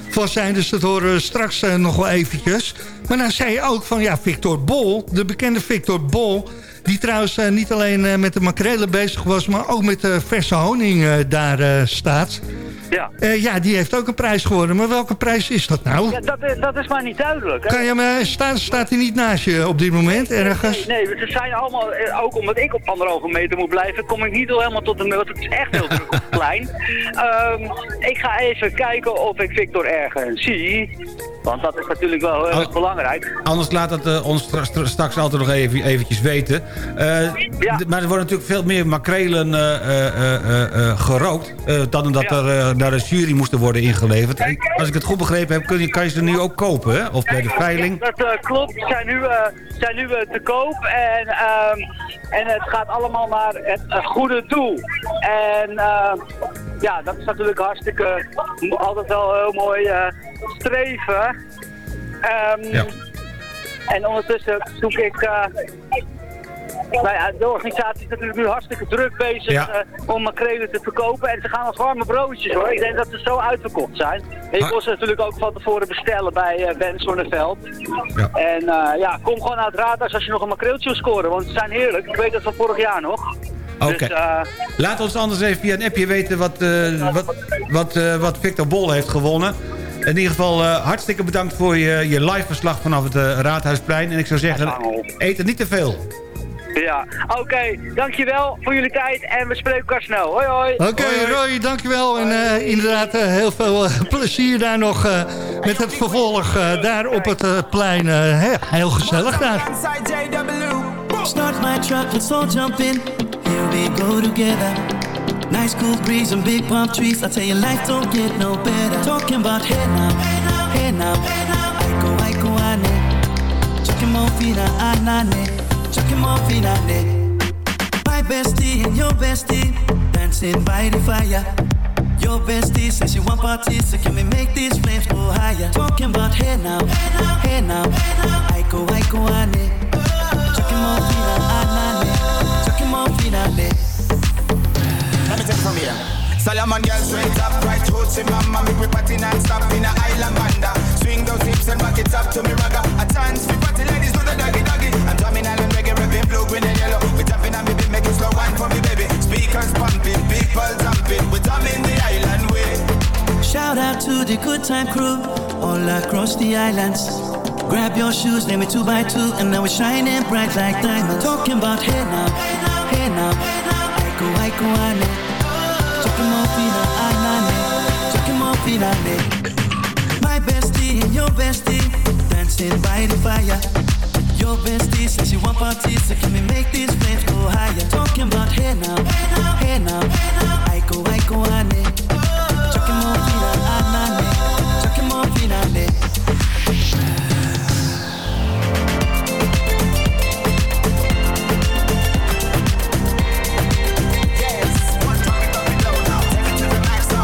van zijn. Dus dat horen we straks nog wel eventjes. Maar nou zei je ook van, ja, Victor Bol, de bekende Victor Bol... die trouwens eh, niet alleen eh, met de makrelen bezig was... maar ook met de verse honing eh, daar eh, staat. Ja. Eh, ja, die heeft ook een prijs gewonnen. Maar welke prijs is dat nou? Ja, dat, is- dat is maar niet duidelijk. Hè? Kan je me, staat, staat hij niet naast je op dit moment ergens? Nee, nee, ze zijn allemaal, eh, ook omdat ik op anderhalve meter moet blijven, kom ik niet helemaal tot de want het is echt heel druk op het plein. *laughs* Ehm, ik ga even kijken of ik Victor ergens zie, want dat is natuurlijk wel heel erg Oh. belangrijk. Anders laat het eh, ons stra- stra- straks altijd nog even, eventjes weten. Eh, Maar er worden natuurlijk veel meer makrelen eh, eh, eh, eh, gerookt... eh, dan dat er eh, naar de jury moesten worden ingeleverd. En Als ik het goed begrepen heb, kun je, kan je ze nu ook kopen, hè? Of bij de veiling. Dat eh, klopt, ze zijn nu, eh, zijn nu eh, te koop en, ehm, en het gaat allemaal naar het goede doel. En ehm, ja, dat is natuurlijk hartstikke, altijd wel heel mooi streven. Ehm, Ja. En ondertussen zoek ik... eh, nou ja, de organisatie is natuurlijk nu hartstikke druk bezig Ja. eh, om makrelen te verkopen. En ze gaan als warme broodjes hoor. Ik denk dat ze zo uitverkocht zijn. En je kon ze natuurlijk ook van tevoren bestellen bij eh Ben Zonneveld. Ja. En eh, ja, kom gewoon naar het raadhuis als je nog een makreeltje wil scoren. Want ze zijn heerlijk. Ik weet dat van vorig jaar nog. Oké. Dus, eh, Laat ons anders even via een appje weten wat, eh, wat, wat, eh, wat Victor Bol heeft gewonnen. In ieder geval eh, hartstikke bedankt voor je, je live verslag vanaf het eh, Raadhuisplein. En ik zou zeggen, eet er niet te veel. Ja, oké. Dankjewel voor jullie tijd en we spreken elkaar snel. Hoi hoi. Oké, Roy, dankjewel. En eh, inderdaad, eh, heel veel eh, plezier daar nog eh, met het vervolg daar op het plein. hè, heel gezellig daar. Start my truck, let's all jump in. Here we go together. Nice cool breeze and big palm trees. I tell you, life don't get no better. Talking about hey now, hey now, hey now. I go, I go, ane. Chucking more fina, anane. More fina, ne. My bestie and your bestie dancing by the fire. Your bestie says she want parties, so can we make these flames go higher? Talking about hey now, hey now, hey now. I go, I go, ane. Chucking more fina, anane. Chucking more fina, ne. Let me take from here. Solomon girl straight up, right hoochie mama Make me party non-stop in a island banda Swing those hips and back it up to me ragga A chance for party ladies do the doggy doggy I'm drumming rapping blue, green and yellow We jumping me beat, make it slow one for me baby Speakers pumping, people jumping We drumming the island way Shout out to the good time crew all across the islands. Grab your shoes, name it two by two, and now we're shining bright like diamonds. Talking about hey now, hey now, more fina, anane. Talking more fina. My bestie and your bestie dancing by the fire. Your bestie says she want parties, so can we make these flames go higher? Talking about hey now, hey now, I go, I go, ane. Talking more fina, anane. Talking more fina, ne.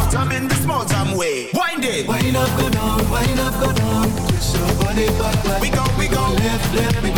Drumming the small jam way Wind it Wind up, go down, wind up, go down. Twist your body back, back. We go, we go Left, left,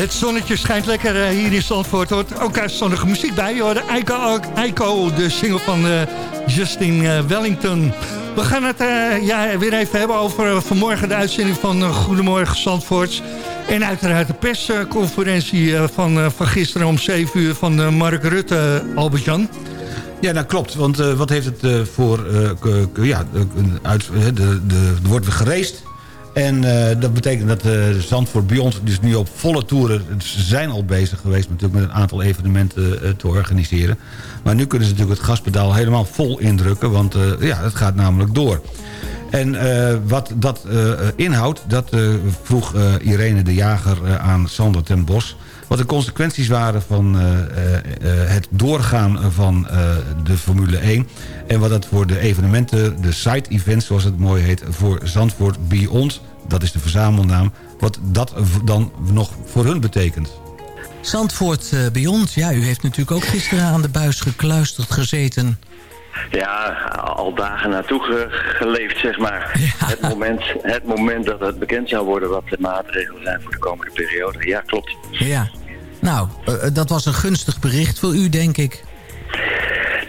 Het zonnetje schijnt lekker eh, hier in Zandvoort. Hoort ook zonnige muziek bij. Je hoorde Eiko, Eiko, de single van eh, Justin eh, Wellington. We gaan het eh, ja, weer even hebben over eh, vanmorgen de uitzending van eh, Goedemorgen Zandvoort. En uiteraard de persconferentie van, van gisteren om 7 uur van Mark Rutte, Albert-Jan. Ja, dat klopt. Want wat heeft het voor... k- ja, de, de, er wordt. En eh, dat betekent dat eh Zandvoort Beyond dus nu op volle toeren... Ze zijn al bezig geweest natuurlijk met een aantal evenementen eh, te organiseren. Maar nu kunnen ze natuurlijk het gaspedaal helemaal vol indrukken. Want ja, het gaat namelijk door. En wat dat inhoudt, dat vroeg Irene de Jager aan Sander ten Bos... wat de consequenties waren van eh, eh, eh, het doorgaan van eh, de Formule 1... en wat dat voor de evenementen, de side-events zoals het mooi heet... voor Zandvoort Beyond, dat is de verzamelnaam... wat dat dan nog voor hun betekent. Zandvoort Beyond, ja, u heeft natuurlijk ook gisteren aan de buis gekluisterd gezeten. Ja, al dagen naartoe ge- geleefd, zeg maar. Het, moment, het moment dat het bekend zou worden wat de maatregelen zijn voor de komende periode. Ja, klopt. Ja. Nou, eh, eh, dat was een gunstig bericht voor u, denk ik.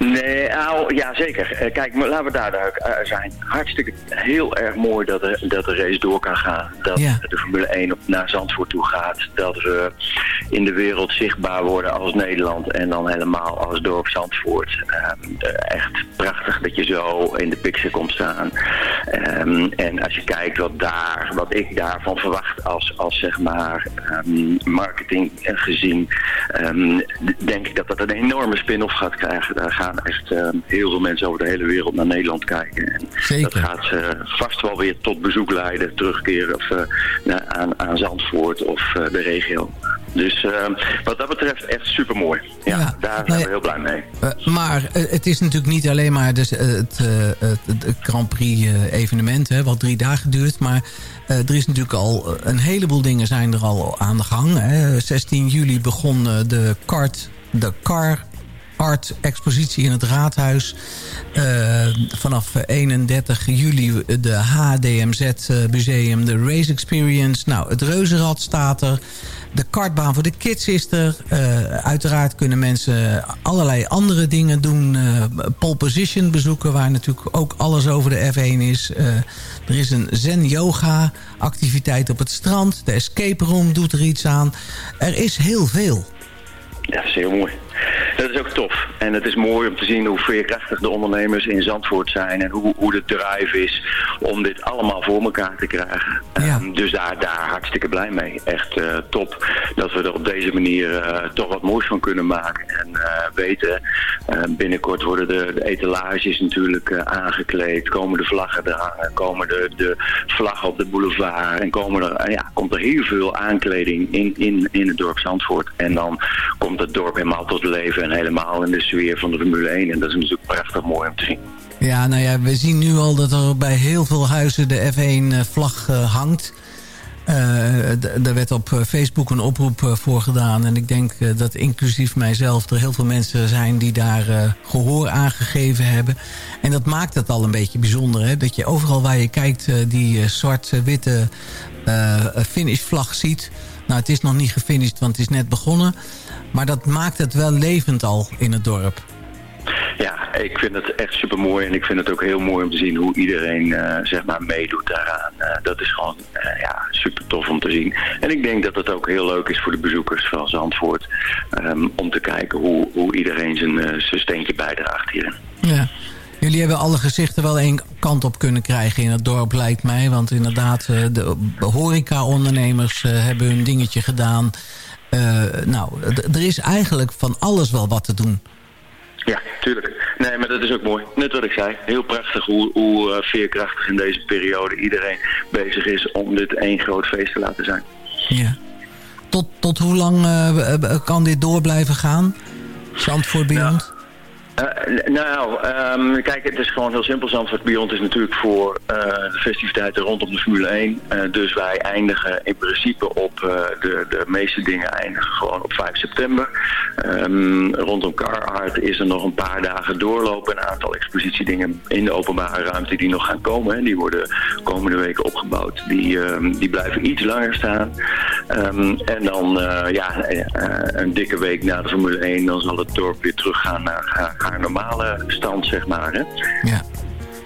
Nee, nou, ja zeker. Eh, kijk, maar laten we daar duidelijk eh, zijn. Hartstikke heel erg mooi dat de, dat de race door kan gaan. Dat Ja. de Formule 1 op, naar Zandvoort toe gaat. Dat we in de wereld zichtbaar worden als Nederland en dan helemaal als dorp Zandvoort. Ehm, eh, echt prachtig dat je zo in de picture komt staan. Ehm, en als je kijkt wat, daar, wat ik daarvan verwacht als, als zeg maar ehm, marketing gezien, denk ik dat dat een enorme spin-off gaat krijgen. Daar gaan echt ehm, heel veel mensen over de hele wereld naar Nederland kijken. En dat gaat eh, vast wel weer tot bezoek leiden, terugkeren of, eh, naar, aan, aan Zandvoort of eh, de regio. Dus ehm, wat dat betreft echt super mooi. Ja, daar zijn we heel blij mee. Maar het is natuurlijk niet alleen maar dus, het, het, Grand Prix evenement, hè, wat drie dagen duurt. Maar er is natuurlijk al een heleboel dingen zijn er al aan de gang. Hè. 16 juli begon de kart, de car art expositie in het Raadhuis. Eh, vanaf 31 juli de HDMZ eh, museum, de Race Experience. Nou, het Reuzenrad staat er. De kartbaan voor de kids is er. Eh, uiteraard kunnen mensen allerlei andere dingen doen. Eh, pole position bezoeken, waar natuurlijk ook alles over de F1 is. Eh, er is een zen-yoga activiteit op het strand. De escape room doet er iets aan. Er is heel veel. Ja, dat is heel mooi. Dat is ook tof. En het is mooi om te zien hoe veerkrachtig de ondernemers in Zandvoort zijn. En hoe, hoe de drive is om dit allemaal voor elkaar te krijgen. Ehm, dus daar, daar hartstikke blij mee. Echt eh, top dat we er op deze manier eh, toch wat moois van kunnen maken. En eh, weten, binnenkort worden de, de etalages natuurlijk aangekleed. Komen de vlaggen eraan. Komen de, de vlaggen op de boulevard. En komen er, ja, komt er heel veel aankleding in, in, in het dorp Zandvoort. En dan komt het dorp helemaal tot leven. En helemaal in de sfeer van de Formule 1. En dat is natuurlijk prachtig mooi om te zien. Ja, nou ja, we zien nu al dat er bij heel veel huizen de F1-vlag eh, hangt. Eh, d- er werd op Facebook een oproep eh, voor gedaan. En ik denk dat inclusief mijzelf er heel veel mensen zijn die daar eh, gehoor aan gegeven hebben. En dat maakt het al een beetje bijzonder. Hè? Dat je overal waar je kijkt die zwart-witte finishvlag ziet. Nou, het is nog niet gefinished, want het is net begonnen. Maar dat maakt het wel levend al in het dorp. Ja, ik vind het echt super mooi. En ik vind het ook heel mooi om te zien hoe iedereen eh, zeg maar meedoet daaraan. Eh, dat is gewoon eh, ja, super tof om te zien. En ik denk dat het ook heel leuk is voor de bezoekers van Zandvoort. ehm, om te kijken hoe, hoe iedereen zijn, zijn steentje bijdraagt hierin. Ja. Jullie hebben alle gezichten wel één kant op kunnen krijgen in het dorp, lijkt mij. Want inderdaad, de horeca-ondernemers hebben hun dingetje gedaan. Eh, nou, er is eigenlijk van alles wel wat te doen. Ja, tuurlijk. Nee, maar dat is ook mooi. Net wat ik zei. Heel prachtig hoe, hoe eh, veerkrachtig in deze periode iedereen bezig is om dit één groot feest te laten zijn. Ja. Tot, tot hoe lang eh, kan dit door blijven gaan? Zandvoort Beyond? Eh, nou, ehm, kijk, het is gewoon heel simpel. Zandvoort Beyond is natuurlijk voor eh, de festiviteiten rondom de Formule 1. Eh, dus wij eindigen in principe op de, de meeste dingen eindigen gewoon op 5 september. Ehm, rondom Carhartt is er nog een paar dagen doorlopen. Een aantal expositiedingen in de openbare ruimte die nog gaan komen. Die worden komende weken opgebouwd. Die, ehm, die blijven iets langer staan. En dan ja, een dikke week na de Formule 1, dan zal het dorp weer teruggaan naar haar normale stand, zeg maar. Hè? Ja.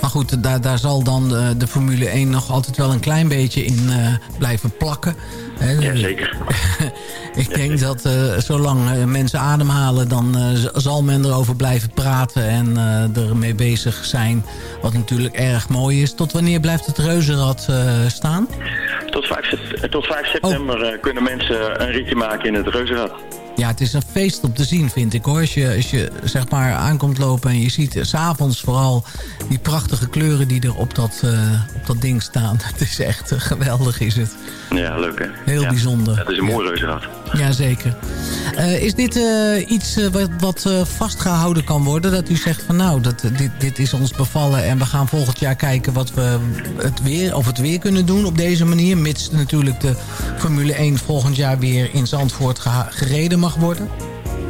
Maar goed, daar, daar zal dan de, de Formule 1 nog altijd wel een klein beetje in eh, blijven plakken. Ja, zeker. *laughs* Ik denk dat eh, zolang eh, mensen ademhalen... dan eh, zal men erover blijven praten en eh ermee bezig zijn. Wat natuurlijk erg mooi is. Tot wanneer blijft het reuzenrad eh, staan? Tot 5, sep- tot 5 september eh, kunnen mensen een ritje maken in het reuzenrad. Ja, het is een feest om te zien, vind ik hoor. Als je, als je zeg maar aankomt lopen en je ziet s'avonds vooral die prachtige kleuren die er op dat, eh, op dat ding staan. *laughs* Het is echt eh, geweldig, is het. Ja, leuk hè? Heel Ja. bijzonder. Het is een mooi reuzenrad. Jazeker. Eh is dit eh, iets eh, wat, wat eh, vastgehouden kan worden? Dat u zegt van nou, dat, dit, dit is ons bevallen... en we gaan volgend jaar kijken wat we het weer, of het weer kunnen doen op deze manier. Mits natuurlijk de Formule 1 volgend jaar weer in Zandvoort gereden mag worden.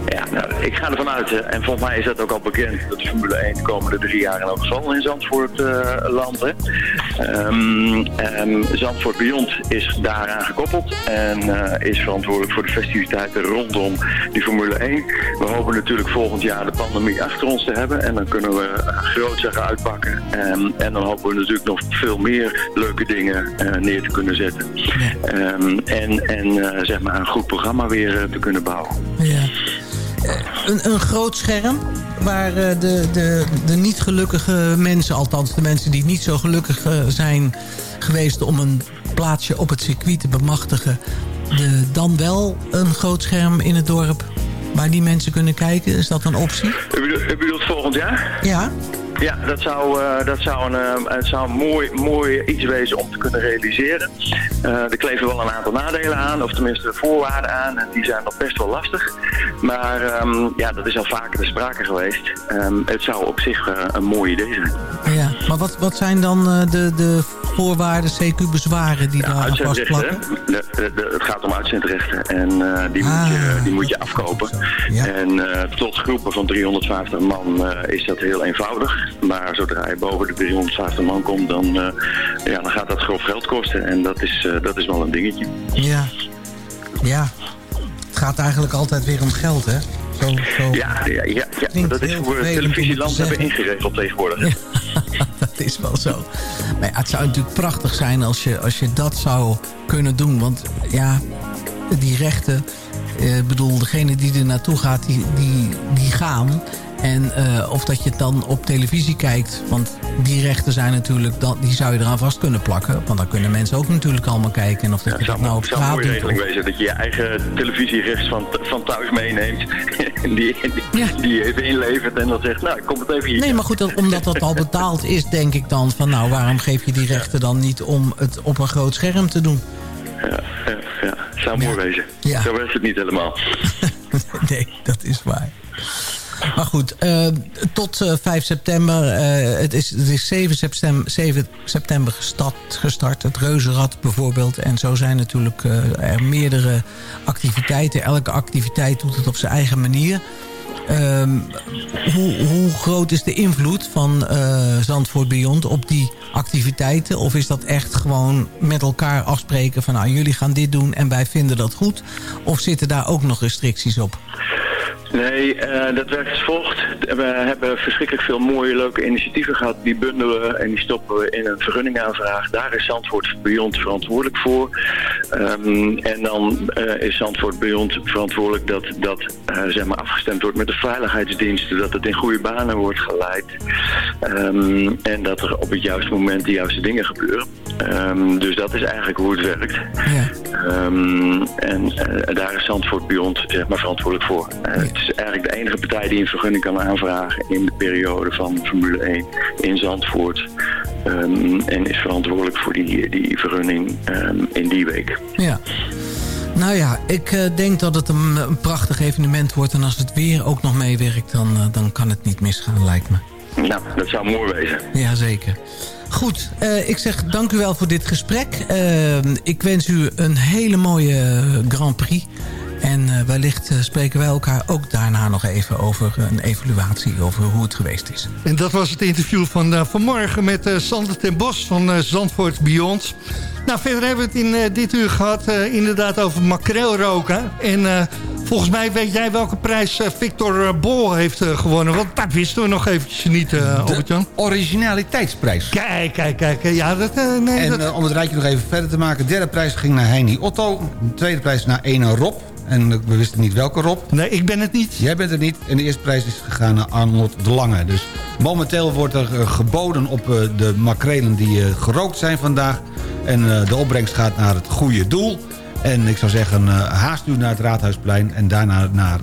Ja, nou, ik ga ervan uit, en volgens mij is dat ook al bekend, dat de Formule 1 de komende drie jaar in elk geval in Zandvoort eh landt. hè. Ehm, ehm, Zandvoort Beyond is daaraan gekoppeld en eh, is verantwoordelijk voor de festiviteiten rondom die Formule 1. We hopen natuurlijk volgend jaar de pandemie achter ons te hebben en dan kunnen we groot zeggen uitpakken. Ehm, en dan hopen we natuurlijk nog veel meer leuke dingen eh, neer te kunnen zetten. En en zeg maar een goed programma weer te kunnen bouwen. Ja. Eh, Een, een groot scherm waar eh, de, de, de niet gelukkige mensen, althans de mensen die niet zo gelukkig eh, zijn geweest om een plaatsje op het circuit te bemachtigen, de, dan wel een groot scherm in het dorp waar die mensen kunnen kijken. Is dat een optie? U bedoelt, u bedoelt volgend jaar? Ja. Ja, dat zou, eh, dat zou, een, eh, het zou een mooi, mooi iets wezen om te kunnen realiseren. Eh, er kleven wel een aantal nadelen aan, of tenminste voorwaarden aan. En die zijn nog best wel lastig. Maar ehm, ja, dat is al vaker te sprake geweest. Ehm, het zou op zich een mooi idee zijn. Ja, maar wat, wat zijn dan de, de voorwaarden, CQ-bezwaren die daar aan vastplakken? De- de- de- het gaat om uitzendrechten en die, moet je, die moet je afkopen. En tot groepen van 350 man is dat heel eenvoudig. Maar zodra je boven de 350 man komt, dan, eh, ja, dan gaat dat grof geld kosten. En dat is, eh, dat is wel een dingetje. Ja. Ja. Het gaat eigenlijk altijd weer om geld, hè? Zo, zo. Ja, ja, ja, ja dat is hoe we televisieland hebben ingeregeld tegenwoordig. *laughs* dat is wel zo. Maar ja, het zou natuurlijk prachtig zijn als je, als je dat zou kunnen doen. Want ja, die rechten... eh, Ik bedoel, degene die er naartoe gaat, die, die, die gaan. En eh, of dat je het dan op televisie kijkt. Want die rechten zijn natuurlijk... Dan, die zou je eraan vast kunnen plakken. Want dan kunnen mensen ook natuurlijk allemaal kijken. En of dat je dat nou op Het zou een straat doet. regeling wezen dat je je eigen televisierechts van, van thuis meeneemt. *laughs* en die, die, die je even inlevert en dan zegt, nou, ik kom het even hier. Nee, maar goed, dat- omdat dat al betaald is, denk ik dan van... nou, waarom geef je die rechten dan niet om het op een groot scherm te doen? Ja, ja, ja. Zou mooi wezen. Ja. Zo werkt het niet helemaal. *laughs* nee, dat is waar. Maar goed, eh, tot eh, 5 september. eh, het, is, het is 7 september, 7 september gestart, gestart. Het Reuzenrad bijvoorbeeld. En zo zijn natuurlijk eh, er meerdere activiteiten. Elke activiteit doet het op zijn eigen manier. Ehm, hoe, hoe groot is de invloed van eh, Zandvoort Beyond op die activiteiten? Of is dat echt gewoon met elkaar afspreken van... nou, jullie gaan dit doen en wij vinden dat goed? Of zitten daar ook nog restricties op? Nee, eh, dat werkt als volgt. We hebben verschrikkelijk veel mooie, leuke initiatieven gehad. Die bundelen en die stoppen we in een vergunningaanvraag. Daar is Zandvoort Beyond verantwoordelijk voor. Ehm, en dan eh, is Zandvoort Beyond verantwoordelijk dat dat eh, zeg maar afgestemd wordt met de veiligheidsdiensten. Dat het in goede banen wordt geleid. Ehm, en dat er op het juiste moment de juiste dingen gebeuren. Ehm, dus dat is eigenlijk hoe het werkt. Ehm, en eh, daar is Zandvoort Beyond zeg maar, verantwoordelijk voor. Het is eigenlijk de enige partij die een vergunning kan aanvragen in de periode van Formule 1 in Zandvoort. Ehm, en is verantwoordelijk voor die, die vergunning ehm, in die week. Ja. Nou ja, ik eh, denk dat het een, een prachtig evenement wordt. En als het weer ook nog meewerkt, dan, eh, dan kan het niet misgaan, lijkt me. Nou, dat zou mooi wezen. Jazeker. Goed, eh, ik zeg dank u wel voor dit gesprek. Eh, ik wens u een hele mooie Grand Prix. En eh, wellicht eh, spreken wij elkaar ook daarna nog even over een evaluatie... over hoe het geweest is. En dat was het interview van eh, vanmorgen met eh Sander ten Bos van eh, Zandvoort Beyond. Nou, verder hebben we het in eh, dit uur gehad eh, inderdaad over makreelroken. En eh, volgens mij weet jij welke prijs eh, Victor eh, Bol heeft eh, gewonnen. Want dat wisten we nog eventjes niet, uh, Albert-Jan. originaliteitsprijs. Kijk, kijk, kijk. Ja, dat, eh, nee, en dat... eh, om het rijtje nog even verder te maken. De derde prijs ging naar Heini Otto. De tweede prijs naar Ene Rob. En we wisten niet welke Rob. Nee, ik ben het niet. Jij bent het niet. En de eerste prijs is gegaan naar Arnold de Lange. Dus momenteel wordt er eh, geboden op eh, de makrelen die eh, gerookt zijn vandaag. En de opbrengst gaat naar het goede doel. En ik zou zeggen, haast u naar het Raadhuisplein... en daarna naar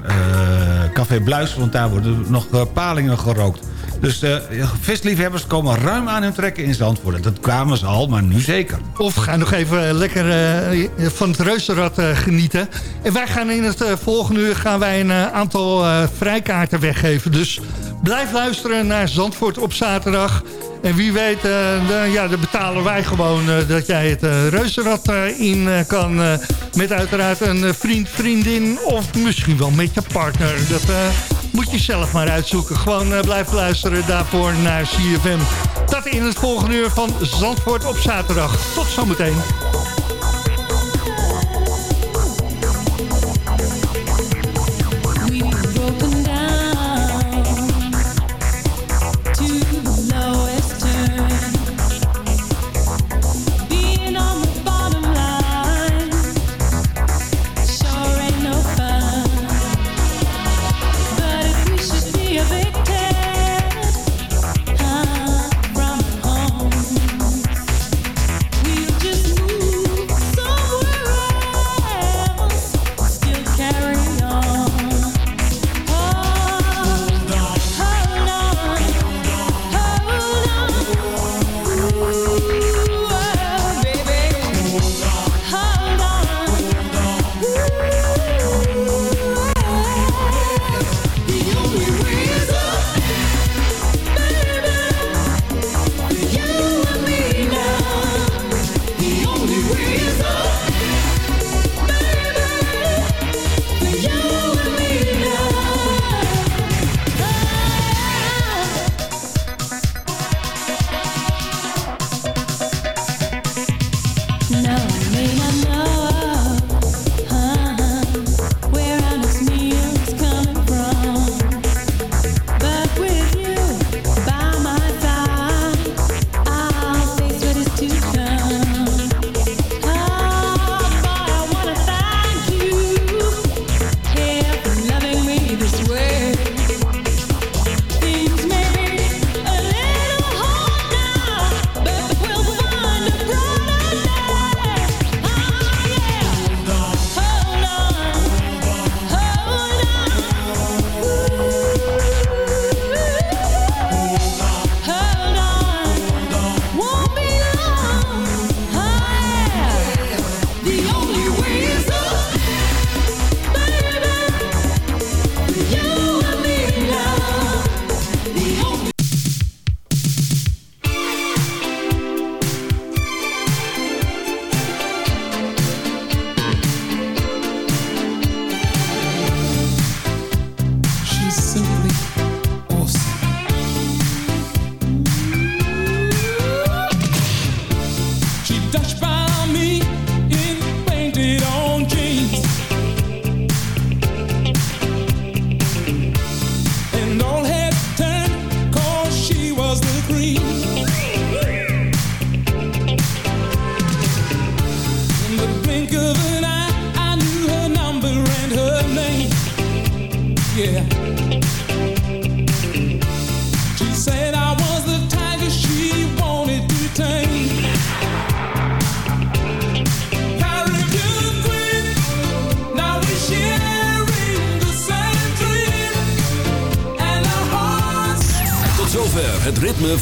Café Bluis, want daar worden nog palingen gerookt. Dus eh, uh, visliefhebbers komen ruim aan hun trekken in Zandvoort. Dat kwamen ze al, maar nu zeker. Of gaan nog even eh, lekker eh, van het reuzenrad genieten. En wij gaan in het volgende uur gaan wij een aantal vrijkaarten weggeven. Dus blijf luisteren naar Zandvoort op zaterdag. En wie weet, uh, ja, dan betalen wij gewoon dat jij het reuzenrad in kan. met uiteraard een vriend, vriendin of misschien wel met je partner. Dat moet je zelf maar uitzoeken. Gewoon eh, blijf luisteren daarvoor naar CFM. Dat in het volgende uur van Zandvoort op zaterdag. Tot zometeen.